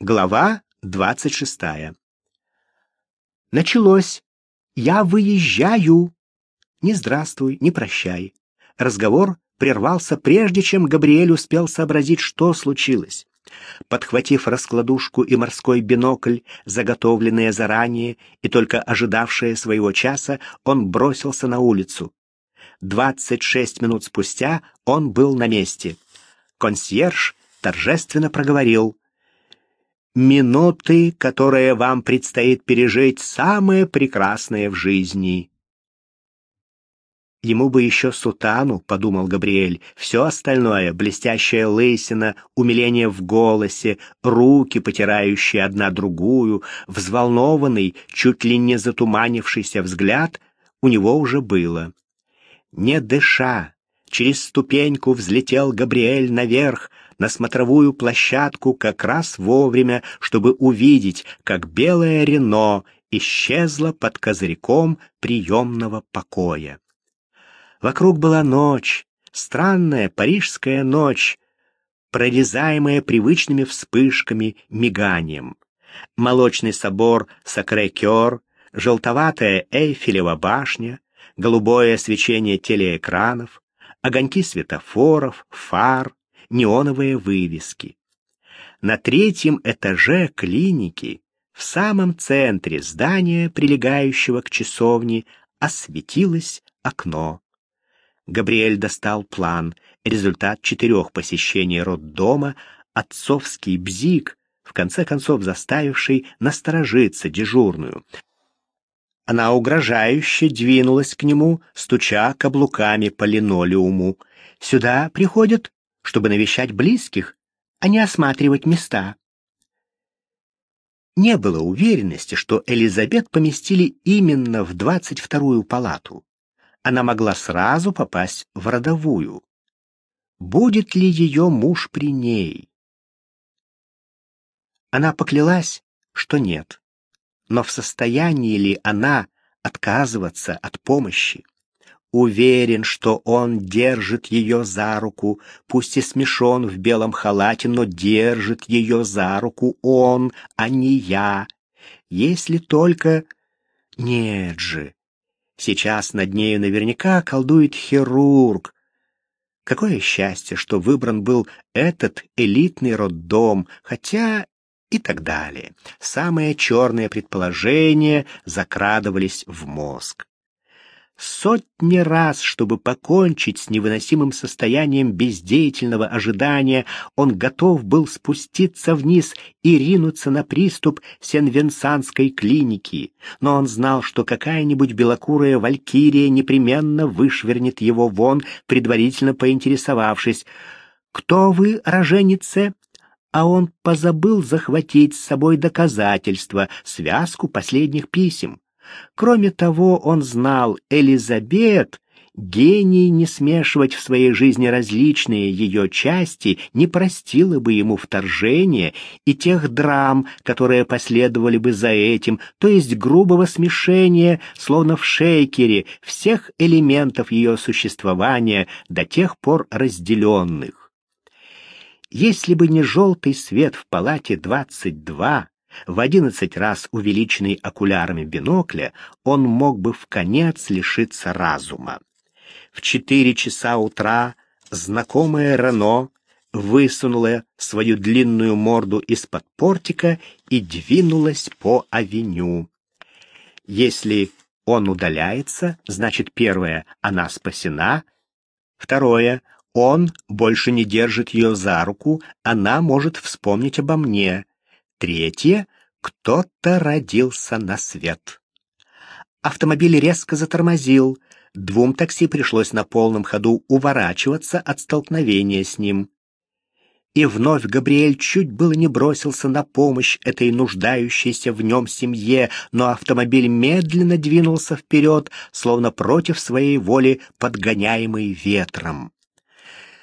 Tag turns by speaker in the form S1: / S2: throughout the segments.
S1: Глава двадцать шестая. Началось. Я выезжаю. Не здравствуй, не прощай. Разговор прервался прежде, чем Габриэль успел сообразить, что случилось. Подхватив раскладушку и морской бинокль, заготовленные заранее и только ожидавшие своего часа, он бросился на улицу. Двадцать шесть минут спустя он был на месте. Консьерж торжественно проговорил — минуты, которые вам предстоит пережить, самые прекрасные в жизни. Ему бы еще сутану, подумал Габриэль. Все остальное — блестящая лысина, умиление в голосе, руки, потирающие одна другую, взволнованный, чуть ли не затуманившийся взгляд — у него уже было. Не дыша, через ступеньку взлетел Габриэль наверх, на смотровую площадку как раз вовремя, чтобы увидеть, как белое Рено исчезло под козырьком приемного покоя. Вокруг была ночь, странная парижская ночь, прорезаемая привычными вспышками, миганием. Молочный собор Сакре-Кёр, желтоватая Эйфелева башня, голубое свечение телеэкранов, огоньки светофоров, фар, неоновые вывески. На третьем этаже клиники, в самом центре здания, прилегающего к часовне, осветилось окно. Габриэль достал план, результат четырех посещений роддома, отцовский бзик, в конце концов заставивший насторожиться дежурную. Она угрожающе двинулась к нему, стуча каблуками по линолеуму. «Сюда приходят чтобы навещать близких, а не осматривать места. Не было уверенности, что Элизабет поместили именно в двадцать вторую палату. Она могла сразу попасть в родовую. Будет ли ее муж при ней? Она поклялась, что нет. Но в состоянии ли она отказываться от помощи? Уверен, что он держит ее за руку, пусть и смешон в белом халате, но держит ее за руку он, а не я. Если только... Нет же. Сейчас над нею наверняка колдует хирург. Какое счастье, что выбран был этот элитный роддом, хотя и так далее. Самые черные предположения закрадывались в мозг. Сотни раз, чтобы покончить с невыносимым состоянием бездеятельного ожидания, он готов был спуститься вниз и ринуться на приступ Сен-Венсанской клиники. Но он знал, что какая-нибудь белокурая валькирия непременно вышвырнет его вон, предварительно поинтересовавшись. «Кто вы, роженице?» а он позабыл захватить с собой доказательства, связку последних писем. Кроме того, он знал, Элизабет, гений не смешивать в своей жизни различные ее части, не простила бы ему вторжения и тех драм, которые последовали бы за этим, то есть грубого смешения, словно в шейкере, всех элементов ее существования, до тех пор разделенных. Если бы не желтый свет в палате 22, в одиннадцать раз увеличенный окулярами бинокля, он мог бы в конец лишиться разума. В четыре часа утра знакомая Рено высунула свою длинную морду из-под портика и двинулась по авеню. Если он удаляется, значит, первое — она спасена, второе — он больше не держит ее за руку, она может вспомнить обо мне, Третье — кто-то родился на свет. Автомобиль резко затормозил. Двум такси пришлось на полном ходу уворачиваться от столкновения с ним. И вновь Габриэль чуть было не бросился на помощь этой нуждающейся в нем семье, но автомобиль медленно двинулся вперед, словно против своей воли подгоняемый ветром.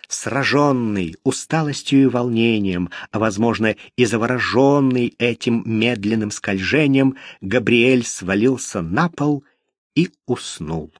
S1: Сраженный усталостью и волнением, а, возможно, и завороженный этим медленным скольжением, Габриэль свалился на пол и уснул.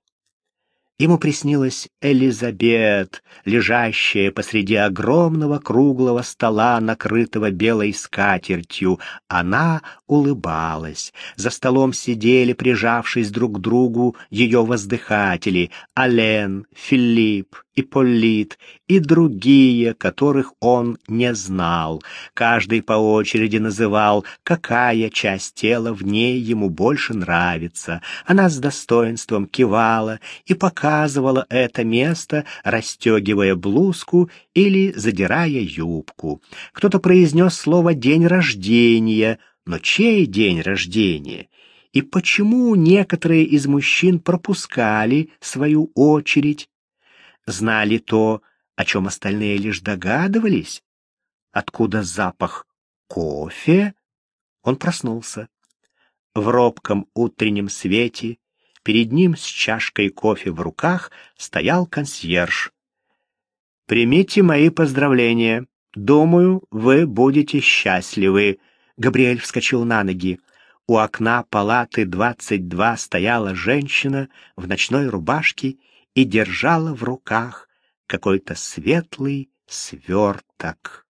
S1: Ему приснилась Элизабет, лежащая посреди огромного круглого стола, накрытого белой скатертью. Она улыбалась. За столом сидели, прижавшись друг к другу, ее воздыхатели — Ален, Филипп, Ипполит и другие, которых он не знал. Каждый по очереди называл, какая часть тела в ней ему больше нравится. Она с достоинством кивала и показывала это место, расстегивая блузку или задирая юбку. Кто-то произнес слово «день рождения», но чей день рождения? И почему некоторые из мужчин пропускали свою очередь? Знали то, о чем остальные лишь догадывались? Откуда запах кофе? Он проснулся. В робком утреннем свете перед ним с чашкой кофе в руках стоял консьерж. «Примите мои поздравления. Думаю, вы будете счастливы». Габриэль вскочил на ноги. У окна палаты 22 стояла женщина в ночной рубашке и держала в руках какой-то светлый сверток.